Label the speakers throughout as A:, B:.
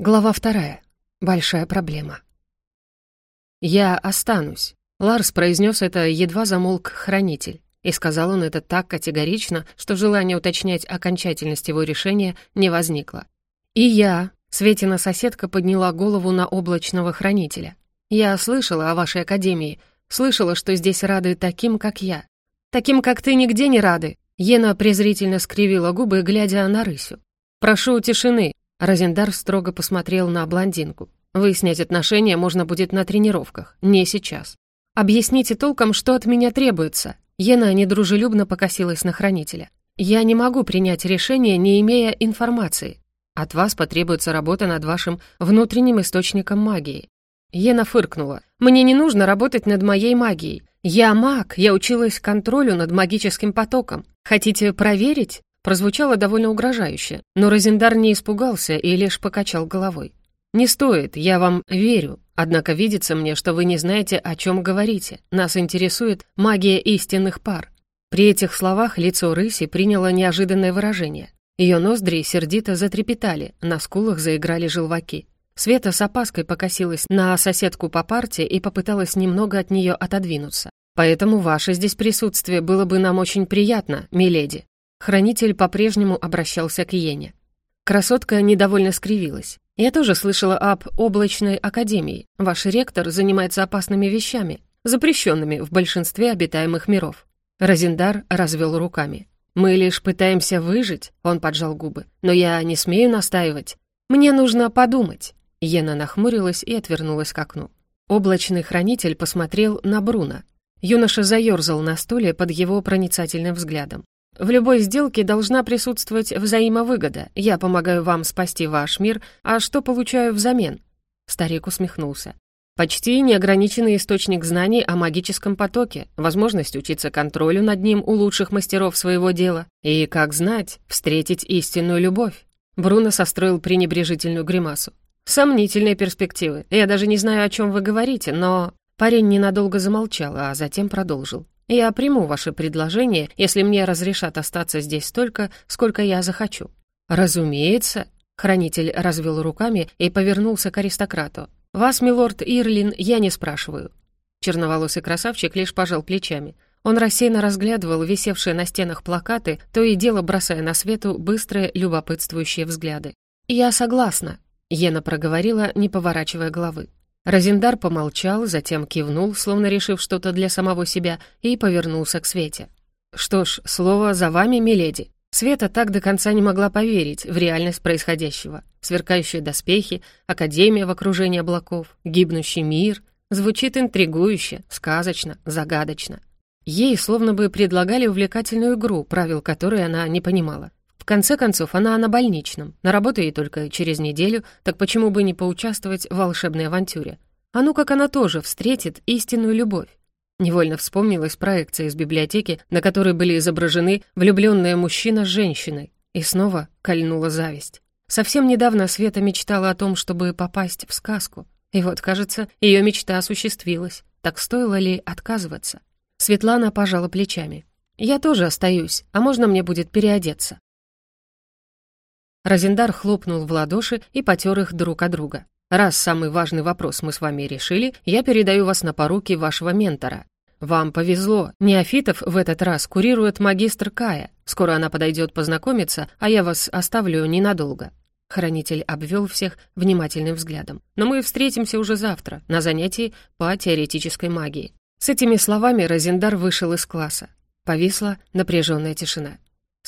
A: Глава вторая. Большая проблема. «Я останусь», — Ларс произнес это, едва замолк хранитель. И сказал он это так категорично, что желание уточнять окончательность его решения не возникло. «И я», — Светина соседка подняла голову на облачного хранителя. «Я слышала о вашей академии, слышала, что здесь рады таким, как я. Таким, как ты, нигде не рады». Ена презрительно скривила губы, глядя на рысю. «Прошу тишины», Розендар строго посмотрел на блондинку. «Выяснять отношения можно будет на тренировках, не сейчас. Объясните толком, что от меня требуется». Ена недружелюбно покосилась на хранителя. «Я не могу принять решение, не имея информации. От вас потребуется работа над вашим внутренним источником магии». Ена фыркнула. «Мне не нужно работать над моей магией. Я маг, я училась контролю над магическим потоком. Хотите проверить?» Прозвучало довольно угрожающе, но Розендар не испугался и лишь покачал головой. «Не стоит, я вам верю, однако видится мне, что вы не знаете, о чем говорите. Нас интересует магия истинных пар». При этих словах лицо рыси приняло неожиданное выражение. Ее ноздри сердито затрепетали, на скулах заиграли желваки. Света с опаской покосилась на соседку по парте и попыталась немного от нее отодвинуться. «Поэтому ваше здесь присутствие было бы нам очень приятно, миледи», Хранитель по-прежнему обращался к Йене. Красотка недовольно скривилась. «Я тоже слышала об облачной академии. Ваш ректор занимается опасными вещами, запрещенными в большинстве обитаемых миров». Розендар развел руками. «Мы лишь пытаемся выжить», — он поджал губы. «Но я не смею настаивать. Мне нужно подумать». Йена нахмурилась и отвернулась к окну. Облачный хранитель посмотрел на Бруно. Юноша заерзал на стуле под его проницательным взглядом. В любой сделке должна присутствовать взаимовыгода. Я помогаю вам спасти ваш мир, а что получаю взамен?» Старик усмехнулся. «Почти неограниченный источник знаний о магическом потоке, возможность учиться контролю над ним у лучших мастеров своего дела и, как знать, встретить истинную любовь». Бруно состроил пренебрежительную гримасу. «Сомнительные перспективы. Я даже не знаю, о чем вы говорите, но...» Парень ненадолго замолчал, а затем продолжил. Я приму ваше предложение, если мне разрешат остаться здесь столько, сколько я захочу». «Разумеется», — хранитель развел руками и повернулся к аристократу. «Вас, милорд Ирлин, я не спрашиваю». Черноволосый красавчик лишь пожал плечами. Он рассеянно разглядывал висевшие на стенах плакаты, то и дело бросая на свету быстрые, любопытствующие взгляды. «Я согласна», — Ена проговорила, не поворачивая головы. Розендар помолчал, затем кивнул, словно решив что-то для самого себя, и повернулся к Свете. «Что ж, слово за вами, миледи». Света так до конца не могла поверить в реальность происходящего. Сверкающие доспехи, академия в окружении облаков, гибнущий мир. Звучит интригующе, сказочно, загадочно. Ей словно бы предлагали увлекательную игру, правил которой она не понимала конце концов, она на больничном, на работу ей только через неделю, так почему бы не поучаствовать в волшебной авантюре? А ну как она тоже встретит истинную любовь? Невольно вспомнилась проекция из библиотеки, на которой были изображены влюбленные мужчина с женщиной. И снова кольнула зависть. Совсем недавно Света мечтала о том, чтобы попасть в сказку. И вот, кажется, ее мечта осуществилась. Так стоило ли отказываться? Светлана пожала плечами. «Я тоже остаюсь, а можно мне будет переодеться?» Розендар хлопнул в ладоши и потер их друг от друга. «Раз самый важный вопрос мы с вами решили, я передаю вас на поруки вашего ментора. Вам повезло, неофитов в этот раз курирует магистр Кая. Скоро она подойдет познакомиться, а я вас оставлю ненадолго». Хранитель обвел всех внимательным взглядом. «Но мы встретимся уже завтра, на занятии по теоретической магии». С этими словами Розендар вышел из класса. Повисла напряженная тишина.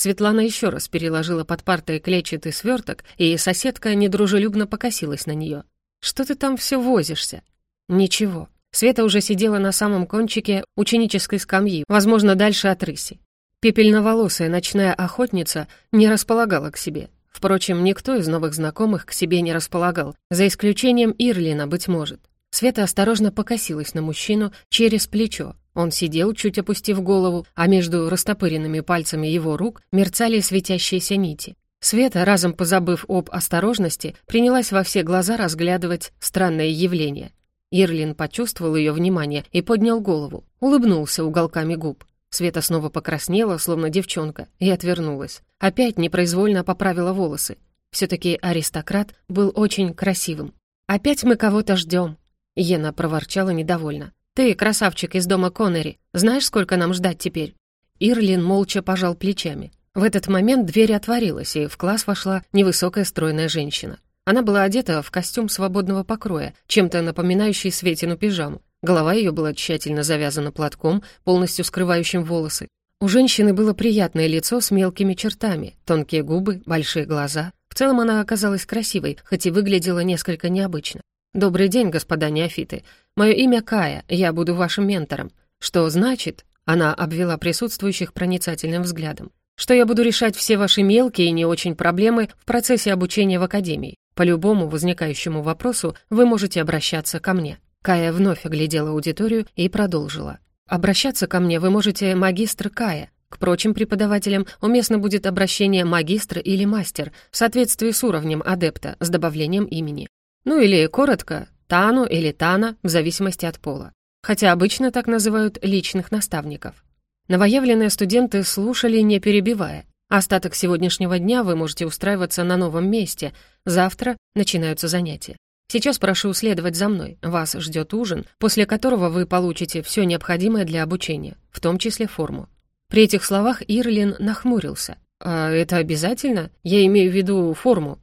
A: Светлана еще раз переложила под партой клетчатый сверток, и соседка недружелюбно покосилась на нее. «Что ты там все возишься?» «Ничего». Света уже сидела на самом кончике ученической скамьи, возможно, дальше от рыси. Пепельноволосая ночная охотница не располагала к себе. Впрочем, никто из новых знакомых к себе не располагал, за исключением Ирлина, быть может. Света осторожно покосилась на мужчину через плечо. Он сидел, чуть опустив голову, а между растопыренными пальцами его рук мерцали светящиеся нити. Света, разом позабыв об осторожности, принялась во все глаза разглядывать странное явление. Ирлин почувствовал ее внимание и поднял голову, улыбнулся уголками губ. Света снова покраснела, словно девчонка, и отвернулась. Опять непроизвольно поправила волосы. Все-таки аристократ был очень красивым. «Опять мы кого-то ждем», — Ена проворчала недовольно. «Ты, красавчик из дома Коннери, знаешь, сколько нам ждать теперь?» Ирлин молча пожал плечами. В этот момент дверь отворилась, и в класс вошла невысокая стройная женщина. Она была одета в костюм свободного покроя, чем-то напоминающий Светину пижаму. Голова ее была тщательно завязана платком, полностью скрывающим волосы. У женщины было приятное лицо с мелкими чертами, тонкие губы, большие глаза. В целом она оказалась красивой, хоть и выглядела несколько необычно. «Добрый день, господа неофиты. Мое имя Кая, я буду вашим ментором. Что значит...» Она обвела присутствующих проницательным взглядом что я буду решать все ваши мелкие и не очень проблемы в процессе обучения в академии. По любому возникающему вопросу вы можете обращаться ко мне». Кая вновь оглядела аудиторию и продолжила. «Обращаться ко мне вы можете магистр Кая. К прочим преподавателям уместно будет обращение магистр или мастер в соответствии с уровнем адепта с добавлением имени. Ну или коротко, Тану или Тана, в зависимости от пола. Хотя обычно так называют личных наставников. Новоявленные студенты слушали, не перебивая. Остаток сегодняшнего дня вы можете устраиваться на новом месте. Завтра начинаются занятия. Сейчас прошу следовать за мной. Вас ждет ужин, после которого вы получите все необходимое для обучения, в том числе форму». При этих словах Ирлин нахмурился. «А это обязательно? Я имею в виду форму».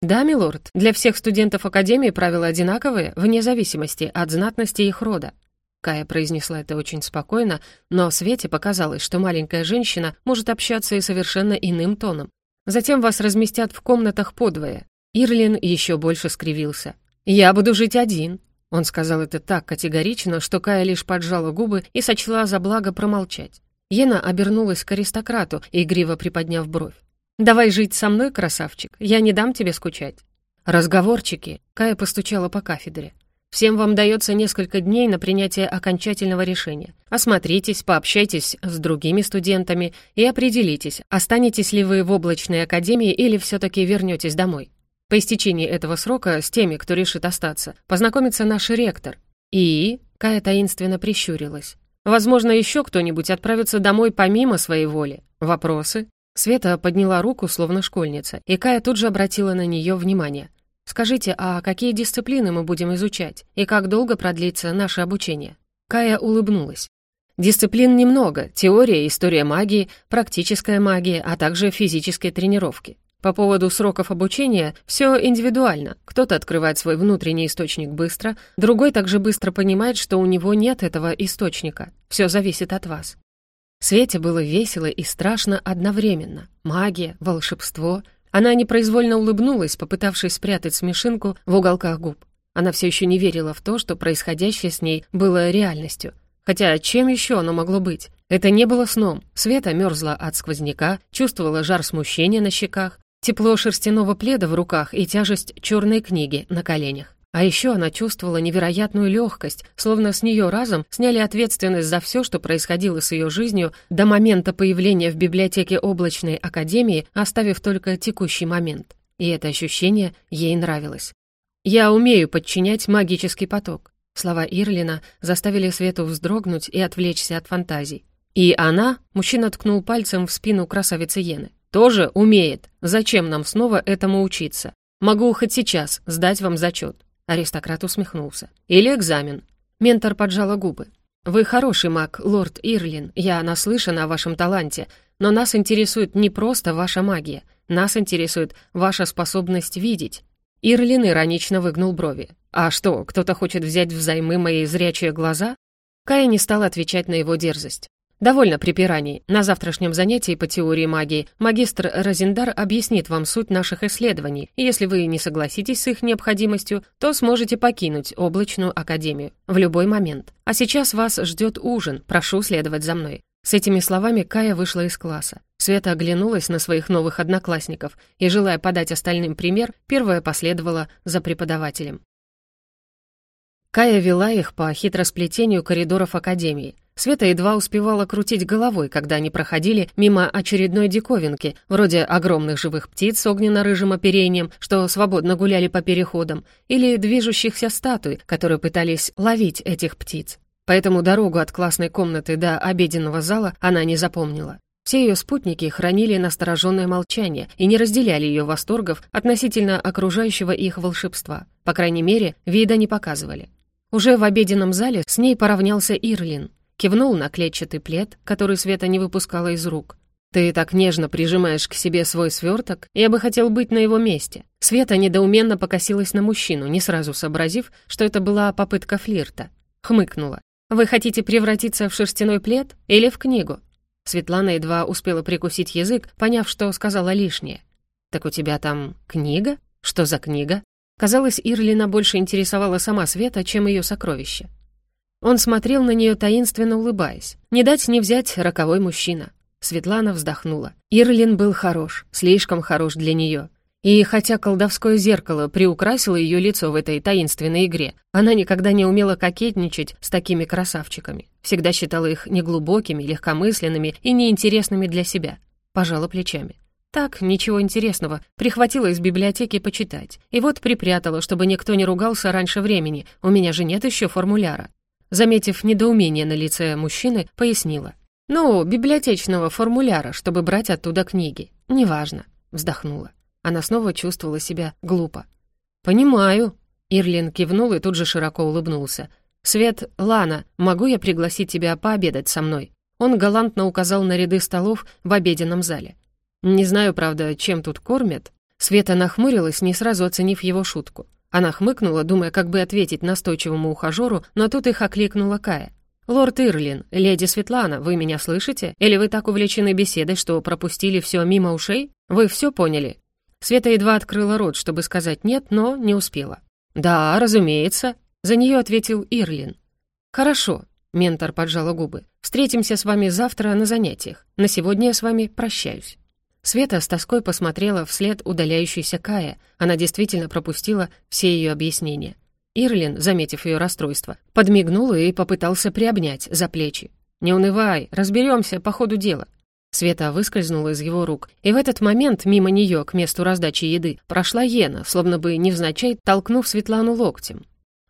A: «Да, милорд, для всех студентов Академии правила одинаковые, вне зависимости от знатности их рода. Кая произнесла это очень спокойно, но Свете показалось, что маленькая женщина может общаться и совершенно иным тоном. Затем вас разместят в комнатах подвое. Ирлин еще больше скривился. «Я буду жить один», — он сказал это так категорично, что Кая лишь поджала губы и сочла за благо промолчать. Ена обернулась к аристократу, игриво приподняв бровь. «Давай жить со мной, красавчик, я не дам тебе скучать». «Разговорчики», — Кая постучала по кафедре. Всем вам дается несколько дней на принятие окончательного решения. Осмотритесь, пообщайтесь с другими студентами и определитесь, останетесь ли вы в облачной академии или все-таки вернетесь домой. По истечении этого срока с теми, кто решит остаться, познакомится наш ректор. И... Кая таинственно прищурилась. Возможно, еще кто-нибудь отправится домой помимо своей воли. Вопросы? Света подняла руку, словно школьница, и Кая тут же обратила на нее внимание. Скажите, а какие дисциплины мы будем изучать и как долго продлится наше обучение?» Кая улыбнулась. Дисциплин немного — теория, история магии, практическая магия, а также физические тренировки. По поводу сроков обучения все индивидуально. Кто-то открывает свой внутренний источник быстро, другой также быстро понимает, что у него нет этого источника. Все зависит от вас. Свете было весело и страшно одновременно. Магия, волшебство — она непроизвольно улыбнулась, попытавшись спрятать смешинку в уголках губ. Она все еще не верила в то, что происходящее с ней было реальностью. Хотя чем еще оно могло быть? Это не было сном. Света мерзла от сквозняка, чувствовала жар смущения на щеках, тепло шерстяного пледа в руках и тяжесть черной книги на коленях. А еще она чувствовала невероятную легкость, словно с нее разом сняли ответственность за все, что происходило с ее жизнью до момента появления в библиотеке облачной академии, оставив только текущий момент. И это ощущение ей нравилось. «Я умею подчинять магический поток». Слова Ирлина заставили Свету вздрогнуть и отвлечься от фантазий. «И она», — мужчина ткнул пальцем в спину красавицы Йены, «тоже умеет. Зачем нам снова этому учиться? Могу хоть сейчас сдать вам зачет. Аристократ усмехнулся. «Или экзамен». Ментор поджала губы. «Вы хороший маг, лорд Ирлин, я наслышана о вашем таланте, но нас интересует не просто ваша магия, нас интересует ваша способность видеть». Ирлин иронично выгнул брови. «А что, кто-то хочет взять взаймы мои зрячие глаза?» Кая не стала отвечать на его дерзость. Довольно припираний. На завтрашнем занятии по теории магии магистр Розендар объяснит вам суть наших исследований, и если вы не согласитесь с их необходимостью, то сможете покинуть облачную академию в любой момент. А сейчас вас ждет ужин, прошу следовать за мной». С этими словами Кая вышла из класса. Света оглянулась на своих новых одноклассников и, желая подать остальным пример, первая последовала за преподавателем. Кая вела их по хитросплетению коридоров Академии. Света едва успевала крутить головой, когда они проходили мимо очередной диковинки, вроде огромных живых птиц с огненно-рыжим оперением, что свободно гуляли по переходам, или движущихся статуй, которые пытались ловить этих птиц. Поэтому дорогу от классной комнаты до обеденного зала она не запомнила. Все ее спутники хранили настороженное молчание и не разделяли ее восторгов относительно окружающего их волшебства. По крайней мере, вида не показывали. Уже в обеденном зале с ней поравнялся Ирлин. Кивнул на клетчатый плед, который Света не выпускала из рук. «Ты так нежно прижимаешь к себе свой сверток, я бы хотел быть на его месте». Света недоуменно покосилась на мужчину, не сразу сообразив, что это была попытка флирта. Хмыкнула. «Вы хотите превратиться в шерстяной плед или в книгу?» Светлана едва успела прикусить язык, поняв, что сказала лишнее. «Так у тебя там книга? Что за книга?» Казалось, Ирлина больше интересовала сама Света, чем ее сокровище. Он смотрел на нее таинственно улыбаясь. Не дать не взять роковой мужчина. Светлана вздохнула. Ирлин был хорош, слишком хорош для нее. И хотя колдовское зеркало приукрасило ее лицо в этой таинственной игре, она никогда не умела кокетничать с такими красавчиками. Всегда считала их неглубокими, легкомысленными и неинтересными для себя. Пожала плечами. Так, ничего интересного, прихватила из библиотеки почитать. И вот припрятала, чтобы никто не ругался раньше времени, у меня же нет еще формуляра. Заметив недоумение на лице мужчины, пояснила. «Ну, библиотечного формуляра, чтобы брать оттуда книги. Неважно», — вздохнула. Она снова чувствовала себя глупо. «Понимаю», — Ирлин кивнул и тут же широко улыбнулся. «Свет, Лана, могу я пригласить тебя пообедать со мной?» Он галантно указал на ряды столов в обеденном зале. «Не знаю, правда, чем тут кормят». Света нахмурилась, не сразу оценив его шутку. Она хмыкнула, думая, как бы ответить настойчивому ухажеру, но тут их окликнула Кая. «Лорд Ирлин, леди Светлана, вы меня слышите? Или вы так увлечены беседой, что пропустили все мимо ушей? Вы все поняли?» Света едва открыла рот, чтобы сказать «нет», но не успела. «Да, разумеется», — за нее ответил Ирлин. «Хорошо», — ментор поджала губы. «Встретимся с вами завтра на занятиях. На сегодня я с вами прощаюсь». Света с тоской посмотрела вслед удаляющейся Кая. Она действительно пропустила все ее объяснения. Ирлин, заметив ее расстройство, подмигнул и попытался приобнять за плечи. «Не унывай, разберемся по ходу дела». Света выскользнула из его рук, и в этот момент мимо нее к месту раздачи еды прошла Ена, словно бы невзначай толкнув Светлану локтем.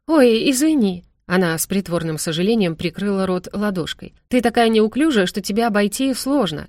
A: «Ой, извини», она с притворным сожалением прикрыла рот ладошкой. «Ты такая неуклюжая, что тебя обойти сложно.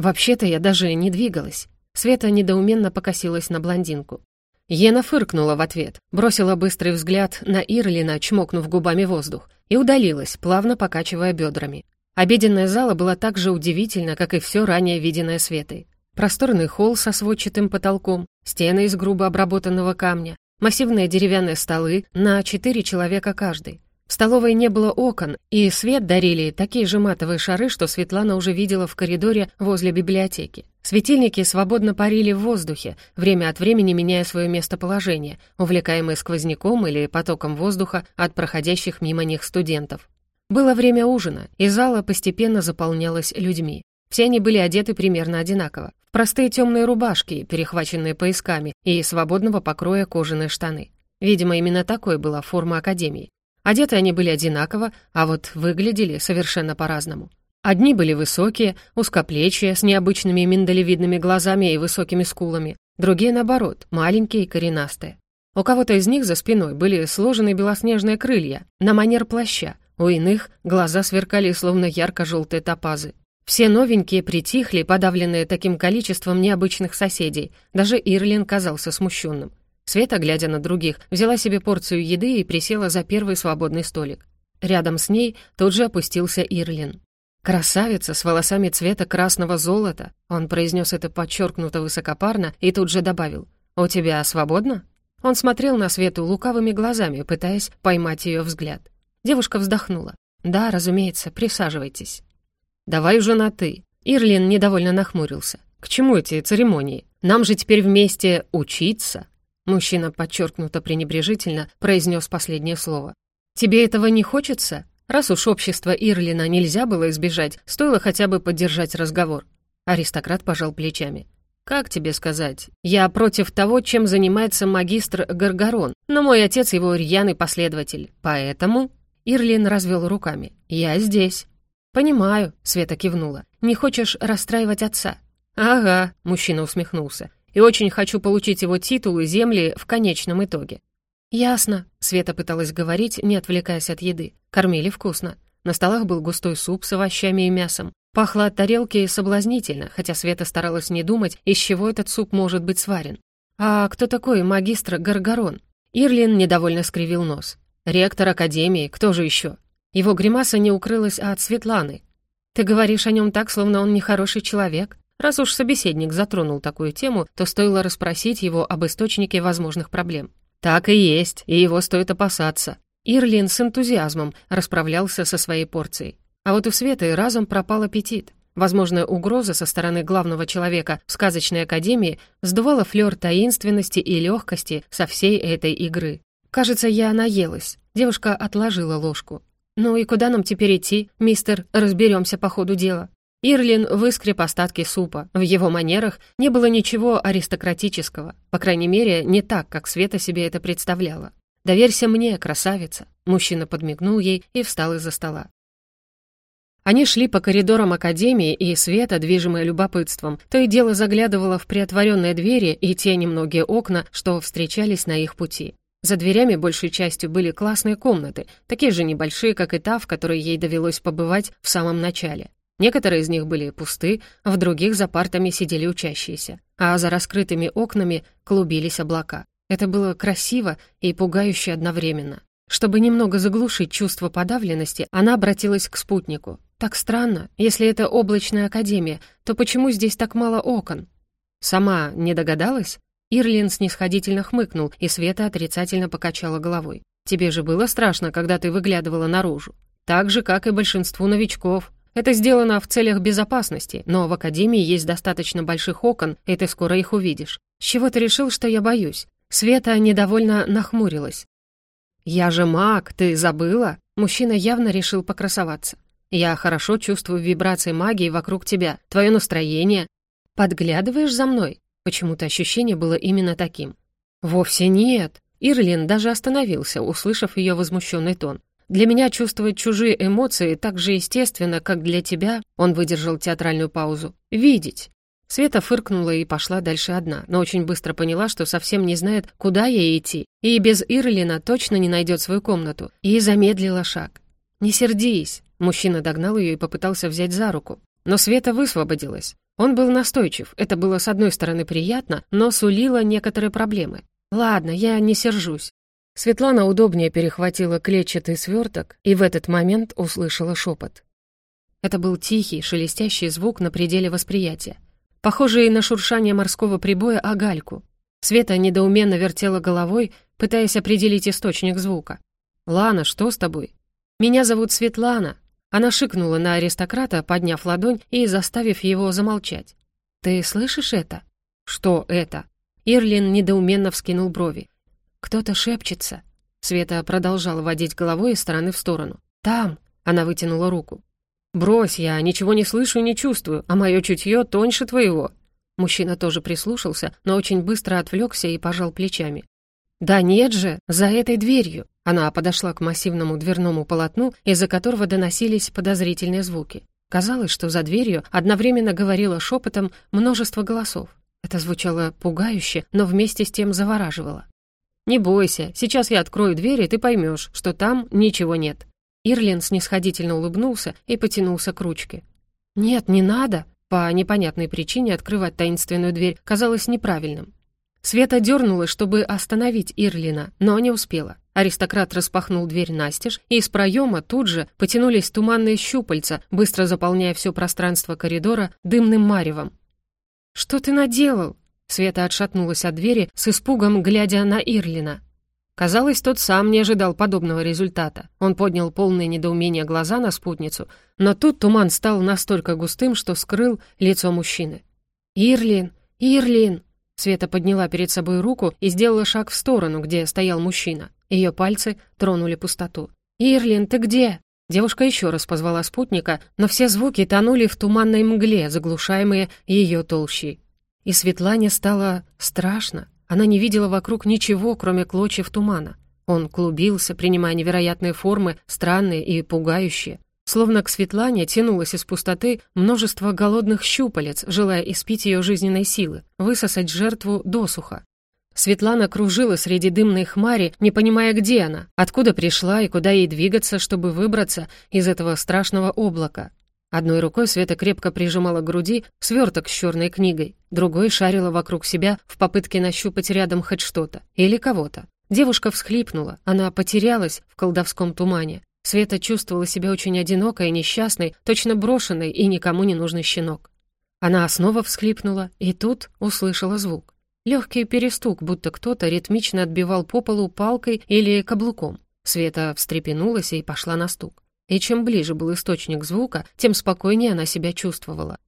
A: Вообще-то я даже не двигалась. Света недоуменно покосилась на блондинку. Ена фыркнула в ответ, бросила быстрый взгляд на Ирлина, чмокнув губами воздух, и удалилась, плавно покачивая бедрами. Обеденная зала была так же удивительна, как и все ранее виденное Светой. Просторный холл со сводчатым потолком, стены из грубо обработанного камня, массивные деревянные столы на четыре человека каждый, в столовой не было окон, и свет дарили такие же матовые шары, что Светлана уже видела в коридоре возле библиотеки. Светильники свободно парили в воздухе, время от времени меняя свое местоположение, увлекаемые сквозняком или потоком воздуха от проходящих мимо них студентов. Было время ужина, и зала постепенно заполнялась людьми. Все они были одеты примерно одинаково. Простые темные рубашки, перехваченные поясками, и свободного покроя кожаные штаны. Видимо, именно такой была форма академии. Одеты они были одинаково, а вот выглядели совершенно по-разному. Одни были высокие, узкоплечие, с необычными миндалевидными глазами и высокими скулами, другие, наоборот, маленькие и коренастые. У кого-то из них за спиной были сложены белоснежные крылья, на манер плаща, у иных глаза сверкали, словно ярко-желтые топазы. Все новенькие притихли, подавленные таким количеством необычных соседей. Даже Ирлин казался смущенным. Света, глядя на других, взяла себе порцию еды и присела за первый свободный столик. Рядом с ней тут же опустился Ирлин. «Красавица с волосами цвета красного золота», он произнес это подчеркнуто высокопарно и тут же добавил. «У тебя свободно?» Он смотрел на Свету лукавыми глазами, пытаясь поймать ее взгляд. Девушка вздохнула. «Да, разумеется, присаживайтесь». «Давай уже на «ты». Ирлин недовольно нахмурился. «К чему эти церемонии? Нам же теперь вместе учиться». Мужчина подчеркнуто пренебрежительно произнес последнее слово. «Тебе этого не хочется? Раз уж общество Ирлина нельзя было избежать, стоило хотя бы поддержать разговор». Аристократ пожал плечами. «Как тебе сказать? Я против того, чем занимается магистр Гаргарон, но мой отец его рьяный последователь. Поэтому...» Ирлин развел руками. «Я здесь». «Понимаю», — Света кивнула. «Не хочешь расстраивать отца?» «Ага», — мужчина усмехнулся и очень хочу получить его титул и земли в конечном итоге». «Ясно», — Света пыталась говорить, не отвлекаясь от еды. Кормили вкусно. На столах был густой суп с овощами и мясом. Пахло от тарелки соблазнительно, хотя Света старалась не думать, из чего этот суп может быть сварен. «А кто такой магистр Гаргарон?» Ирлин недовольно скривил нос. «Ректор Академии, кто же еще?» Его гримаса не укрылась от Светланы. «Ты говоришь о нем так, словно он нехороший человек. Раз уж собеседник затронул такую тему, то стоило расспросить его об источнике возможных проблем. Так и есть, и его стоит опасаться. Ирлин с энтузиазмом расправлялся со своей порцией. А вот у Светы разом пропал аппетит. Возможная угроза со стороны главного человека в сказочной академии сдувала флёр таинственности и легкости со всей этой игры. «Кажется, я наелась». Девушка отложила ложку. «Ну и куда нам теперь идти, мистер? Разберемся по ходу дела». Ирлин выскреб остатки супа. В его манерах не было ничего аристократического. По крайней мере, не так, как Света себе это представляла. «Доверься мне, красавица!» Мужчина подмигнул ей и встал из-за стола. Они шли по коридорам академии, и Света, движимая любопытством, то и дело заглядывала в приотворенные двери и те немногие окна, что встречались на их пути. За дверями большей частью были классные комнаты, такие же небольшие, как и та, в которой ей довелось побывать в самом начале. Некоторые из них были пусты, в других за партами сидели учащиеся, а за раскрытыми окнами клубились облака. Это было красиво и пугающе одновременно. Чтобы немного заглушить чувство подавленности, она обратилась к спутнику. «Так странно. Если это облачная академия, то почему здесь так мало окон?» «Сама не догадалась?» Ирлин снисходительно хмыкнул, и Света отрицательно покачала головой. «Тебе же было страшно, когда ты выглядывала наружу. Так же, как и большинству новичков. Это сделано в целях безопасности, но в академии есть достаточно больших окон, и ты скоро их увидишь. С чего ты решил, что я боюсь?» Света недовольно нахмурилась. «Я же маг, ты забыла?» Мужчина явно решил покрасоваться. Я хорошо чувствую вибрации магии вокруг тебя, твое настроение. Подглядываешь за мной? Почему-то ощущение было именно таким. Вовсе нет. Ирлин даже остановился, услышав ее возмущенный тон. Для меня чувствовать чужие эмоции так же естественно, как для тебя, он выдержал театральную паузу, видеть. Света фыркнула и пошла дальше одна, но очень быстро поняла, что совсем не знает, куда ей идти, и без Ирлина точно не найдет свою комнату, и замедлила шаг. «Не сердись», Мужчина догнал ее и попытался взять за руку. Но Света высвободилась. Он был настойчив. Это было, с одной стороны, приятно, но сулило некоторые проблемы. «Ладно, я не сержусь». Светлана удобнее перехватила клетчатый сверток и в этот момент услышала шепот. Это был тихий, шелестящий звук на пределе восприятия, похожий на шуршание морского прибоя о гальку. Света недоуменно вертела головой, пытаясь определить источник звука. «Лана, что с тобой?» «Меня зовут Светлана», она шикнула на аристократа, подняв ладонь и заставив его замолчать. «Ты слышишь это?» «Что это?» Ирлин недоуменно вскинул брови. «Кто-то шепчется». Света продолжала водить головой из стороны в сторону. «Там!» — она вытянула руку. «Брось, я ничего не слышу и не чувствую, а мое чутье тоньше твоего». Мужчина тоже прислушался, но очень быстро отвлекся и пожал плечами. «Да нет же, за этой дверью!» Она подошла к массивному дверному полотну, из-за которого доносились подозрительные звуки. Казалось, что за дверью одновременно говорило шепотом множество голосов. Это звучало пугающе, но вместе с тем завораживало. «Не бойся, сейчас я открою дверь, и ты поймешь, что там ничего нет». Ирлин снисходительно улыбнулся и потянулся к ручке. «Нет, не надо!» По непонятной причине открывать таинственную дверь казалось неправильным. Света дернулась, чтобы остановить Ирлина, но не успела. Аристократ распахнул дверь настежь, и из проема тут же потянулись туманные щупальца, быстро заполняя все пространство коридора дымным маревом. «Что ты наделал?» Света отшатнулась от двери с испугом, глядя на Ирлина. Казалось, тот сам не ожидал подобного результата. Он поднял полное недоумение глаза на спутницу, но тут туман стал настолько густым, что скрыл лицо мужчины. «Ирлин! Ирлин!» Света подняла перед собой руку и сделала шаг в сторону, где стоял мужчина. Ее пальцы тронули пустоту. «Ирлин, ты где?» Девушка еще раз позвала спутника, но все звуки тонули в туманной мгле, заглушаемые ее толщей. И Светлане стало страшно. Она не видела вокруг ничего, кроме клочьев тумана. Он клубился, принимая невероятные формы, странные и пугающие. Словно к Светлане тянулось из пустоты множество голодных щупалец, желая испить ее жизненной силы, высосать жертву досуха. Светлана кружила среди дымной хмари, не понимая, где она, откуда пришла и куда ей двигаться, чтобы выбраться из этого страшного облака. Одной рукой Света крепко прижимала к груди сверток с черной книгой, другой шарила вокруг себя в попытке нащупать рядом хоть что-то или кого-то. Девушка всхлипнула, она потерялась в колдовском тумане. Света чувствовала себя очень одинокой и несчастной, точно брошенной и никому не нужный щенок. Она снова всхлипнула и тут услышала звук. Легкий перестук, будто кто-то ритмично отбивал по полу палкой или каблуком. Света встрепенулась и пошла на стук. И чем ближе был источник звука, тем спокойнее она себя чувствовала.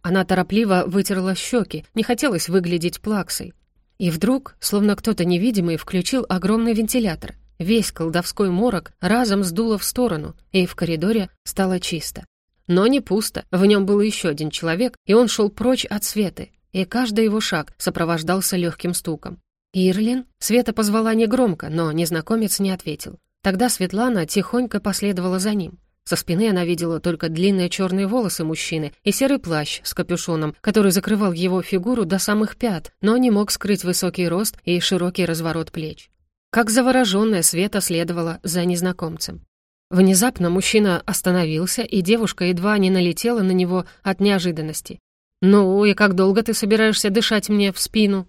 A: Она торопливо вытерла щеки, не хотелось выглядеть плаксой. И вдруг, словно кто-то невидимый, включил огромный вентилятор. Весь колдовской морок разом сдуло в сторону, и в коридоре стало чисто. Но не пусто, в нем был еще один человек, и он шел прочь от Светы, и каждый его шаг сопровождался легким стуком. «Ирлин?» Света позвала негромко, но незнакомец не ответил. Тогда Светлана тихонько последовала за ним. Со спины она видела только длинные черные волосы мужчины и серый плащ с капюшоном, который закрывал его фигуру до самых пят, но не мог скрыть высокий рост и широкий разворот плеч. Как завороженная Света следовала за незнакомцем. Внезапно мужчина остановился, и девушка едва не налетела на него от неожиданности. «Ну и как долго ты собираешься дышать мне в спину?»